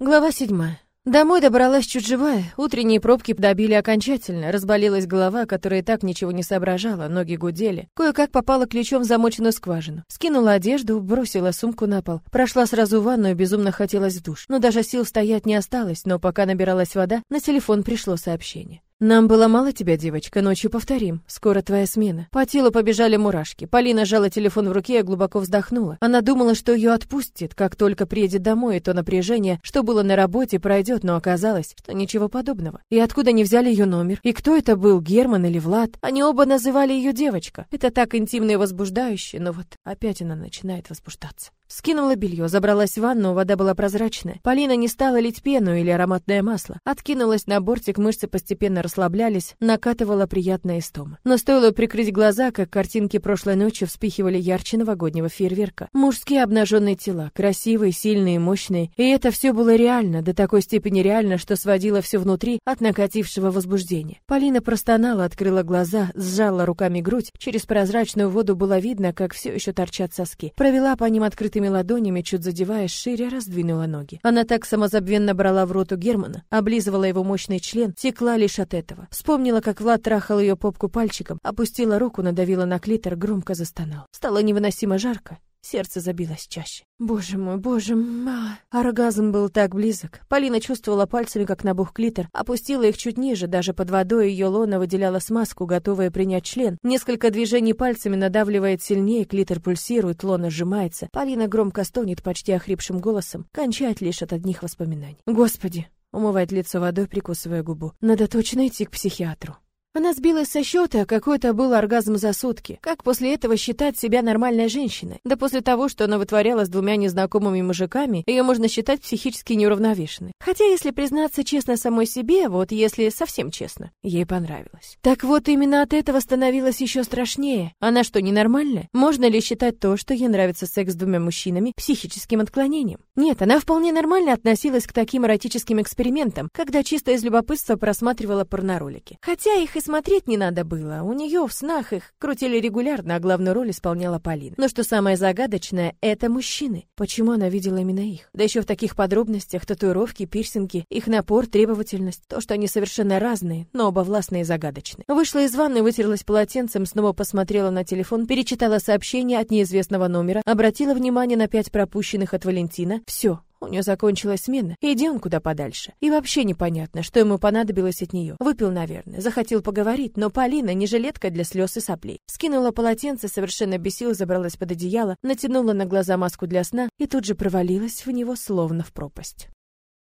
Глава седьмая. Домой добралась чуть живая, утренние пробки добили окончательно, разболелась голова, которая и так ничего не соображала, ноги гудели. Кое-как попала ключом в замоченную скважину. Скинула одежду, бросила сумку на пол. Прошла сразу в ванную, безумно хотелось в душ. Но даже сил стоять не осталось, но пока набиралась вода, на телефон пришло сообщение. Нам было мало тебя, девочка, ночью повторим. Скоро твоя смена. По телу побежали мурашки. Полина сжала телефон в руке и глубоко вздохнула. Она думала, что ее отпустит, как только приедет домой, и то напряжение, что было на работе, пройдет, но оказалось, что ничего подобного. И откуда они взяли ее номер? И кто это был, Герман или Влад? Они оба называли ее девочка. Это так интимно и возбуждающе, но вот опять она начинает возбуждаться. Скинула белье, забралась в ванну, вода была прозрачная. Полина не стала лить пену или ароматное масло. Откинулась на бортик, мышцы постепенно расслаблялись, накатывала приятная истома. Но стоило прикрыть глаза, как картинки прошлой ночи вспихивали ярче новогоднего фейерверка. Мужские обнаженные тела, красивые, сильные, мощные. И это все было реально, до такой степени реально, что сводило все внутри от накатившего возбуждения. Полина простонала, открыла глаза, сжала руками грудь. Через прозрачную воду было видно, как все еще торчат соски. Провела по ним открытым открытыми ладонями, чуть задевая шире, раздвинула ноги. Она так самозабвенно брала в рот у Германа, облизывала его мощный член, текла лишь от этого. Вспомнила, как Влад трахал ее попку пальчиком, опустила руку, надавила на клитор, громко застонал. Стало невыносимо жарко. Сердце забилось чаще. Боже мой, боже мой. Оргазм был так близок. Полина чувствовала пальцами, как набух клитор, опустила их чуть ниже, даже под водой ее лона выделяла смазку, готовая принять член. Несколько движений пальцами надавливает сильнее, клитор пульсирует, лона сжимается. Полина громко стонет почти охрипшим голосом, кончает лишь от одних воспоминаний. Господи, умывает лицо водой, прикусывая губу. Надо точно идти к психиатру. Она сбилась со счета, какой это был оргазм за сутки. Как после этого считать себя нормальной женщиной? Да после того, что она вытворяла с двумя незнакомыми мужиками, ее можно считать психически неуравновешенной. Хотя, если признаться честно самой себе, вот если совсем честно, ей понравилось. Так вот, именно от этого становилось еще страшнее. Она что, ненормальная? Можно ли считать то, что ей нравится секс с двумя мужчинами, психическим отклонением? Нет, она вполне нормально относилась к таким эротическим экспериментам, когда чисто из любопытства просматривала порноролики. Хотя их и смотреть не надо было. У нее в снах их крутили регулярно, а главную роль исполняла Полина. Но что самое загадочное, это мужчины. Почему она видела именно их? Да еще в таких подробностях татуировки, пирсинги, их напор, требовательность. То, что они совершенно разные, но оба властные и загадочные. Вышла из ванны, вытерлась полотенцем, снова посмотрела на телефон, перечитала сообщение от неизвестного номера, обратила внимание на пять пропущенных от Валентина. Все, у нее закончилась смена, иди он куда подальше. И вообще непонятно, что ему понадобилось от нее. Выпил, наверное, захотел поговорить, но Полина не жилетка для слез и соплей. Скинула полотенце, совершенно без сил забралась под одеяло, натянула на глаза маску для сна и тут же провалилась в него словно в пропасть.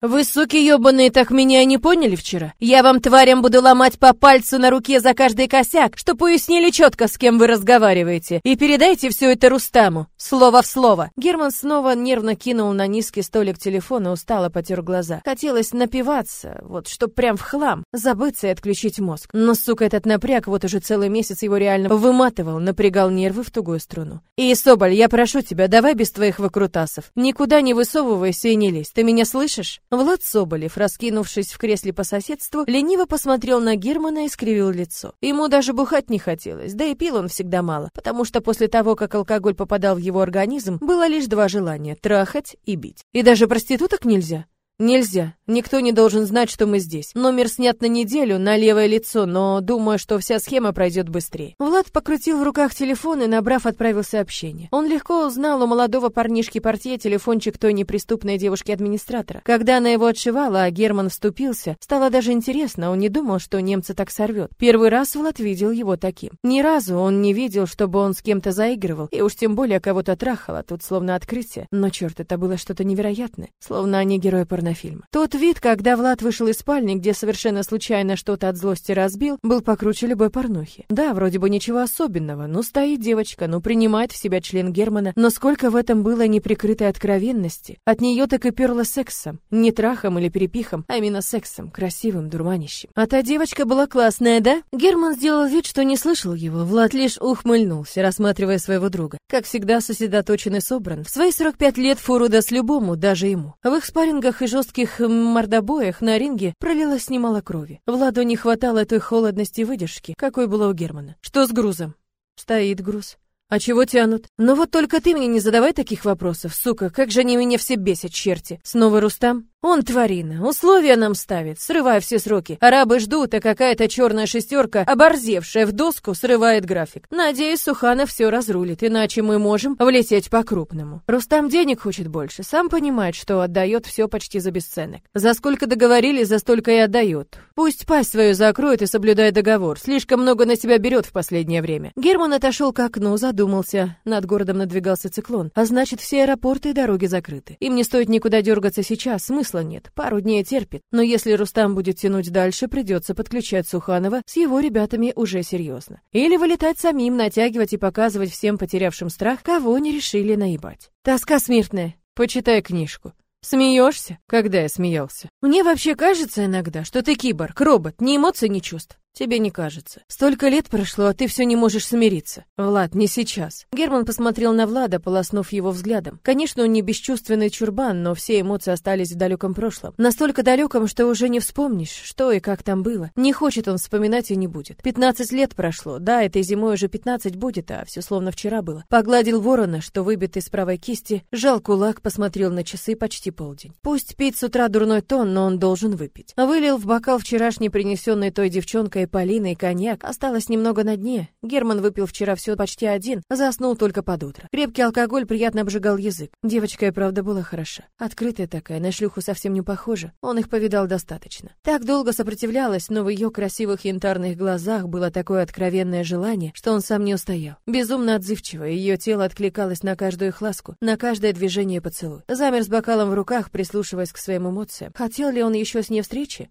«Вы, суки ёбаные, так меня не поняли вчера? Я вам, тварям, буду ломать по пальцу на руке за каждый косяк, что пояснили четко, с кем вы разговариваете. И передайте все это Рустаму. Слово в слово». Герман снова нервно кинул на низкий столик телефон и устало потер глаза. Хотелось напиваться, вот, чтоб прям в хлам, забыться и отключить мозг. Но, сука, этот напряг вот уже целый месяц его реально выматывал, напрягал нервы в тугую струну. «И, Соболь, я прошу тебя, давай без твоих выкрутасов. Никуда не высовывайся и не лезь. Ты меня слышишь?» Влад Соболев, раскинувшись в кресле по соседству, лениво посмотрел на Германа и скривил лицо. Ему даже бухать не хотелось, да и пил он всегда мало, потому что после того, как алкоголь попадал в его организм, было лишь два желания — трахать и бить. И даже проституток нельзя. Нельзя. Никто не должен знать, что мы здесь. Номер снят на неделю, на левое лицо, но думаю, что вся схема пройдет быстрее. Влад покрутил в руках телефон и, набрав, отправил сообщение. Он легко узнал у молодого парнишки-портье телефончик той неприступной девушки-администратора. Когда она его отшивала, а Герман вступился, стало даже интересно, он не думал, что немца так сорвет. Первый раз Влад видел его таким. Ни разу он не видел, чтобы он с кем-то заигрывал, и уж тем более кого-то трахал, а тут словно открытие. Но черт, это было что-то невероятное. Словно они герои порно порнофильма. Тот вид, когда Влад вышел из спальни, где совершенно случайно что-то от злости разбил, был покруче любой порнухи. Да, вроде бы ничего особенного, ну стоит девочка, ну принимает в себя член Германа, но сколько в этом было неприкрытой откровенности. От нее так и перло сексом. Не трахом или перепихом, а именно сексом, красивым, дурманящим. А та девочка была классная, да? Герман сделал вид, что не слышал его. Влад лишь ухмыльнулся, рассматривая своего друга. Как всегда, сосредоточен и собран. В свои 45 лет фору даст любому, даже ему. В их спаррингах и жестких мордобоях на ринге пролилось немало крови. Владу не хватало той холодности и выдержки, какой была у Германа. Что с грузом? Стоит груз. А чего тянут? Ну вот только ты мне не задавай таких вопросов, сука, как же они меня все бесят, черти. Снова Рустам? Он тварина, условия нам ставит, срывая все сроки. Арабы ждут, а какая-то черная шестерка, оборзевшая в доску, срывает график. Надеюсь, Суханов все разрулит, иначе мы можем влететь по-крупному. Рустам денег хочет больше, сам понимает, что отдает все почти за бесценок. За сколько договорились, за столько и отдает. Пусть пасть свою закроет и соблюдает договор. Слишком много на себя берет в последнее время. Герман отошел к окну, задумался. Над городом надвигался циклон, а значит, все аэропорты и дороги закрыты. Им не стоит никуда дергаться сейчас, смысла нет. Пару дней терпит. Но если Рустам будет тянуть дальше, придется подключать Суханова с его ребятами уже серьезно. Или вылетать самим, натягивать и показывать всем потерявшим страх, кого не решили наебать. Тоска смертная. Почитай книжку. Смеешься? Когда я смеялся? Мне вообще кажется иногда, что ты киборг, робот, ни эмоций, ни чувств. Тебе не кажется. Столько лет прошло, а ты все не можешь смириться. Влад, не сейчас. Герман посмотрел на Влада, полоснув его взглядом. Конечно, он не бесчувственный чурбан, но все эмоции остались в далеком прошлом. Настолько далеком, что уже не вспомнишь, что и как там было. Не хочет он вспоминать и не будет. Пятнадцать лет прошло. Да, этой зимой уже пятнадцать будет, а все словно вчера было. Погладил ворона, что выбит из правой кисти, жал кулак, посмотрел на часы почти полдень. Пусть пить с утра дурной тон, но он должен выпить. Вылил в бокал вчерашний принесенный той девчонкой и Полина, и коньяк. Осталось немного на дне. Герман выпил вчера все почти один, заснул только под утро. Крепкий алкоголь приятно обжигал язык. Девочка и правда была хороша. Открытая такая, на шлюху совсем не похожа. Он их повидал достаточно. Так долго сопротивлялась, но в ее красивых янтарных глазах было такое откровенное желание, что он сам не устоял. Безумно отзывчиво, ее тело откликалось на каждую их на каждое движение поцелуй. Замер с бокалом в руках, прислушиваясь к своим эмоциям. Хотел ли он еще с ней встречи?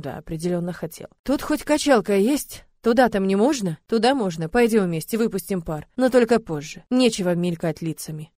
Да, определенно хотел. Тут хоть качалка есть? Туда там не можно? Туда можно. Пойдем вместе, выпустим пар. Но только позже. Нечего мелькать лицами.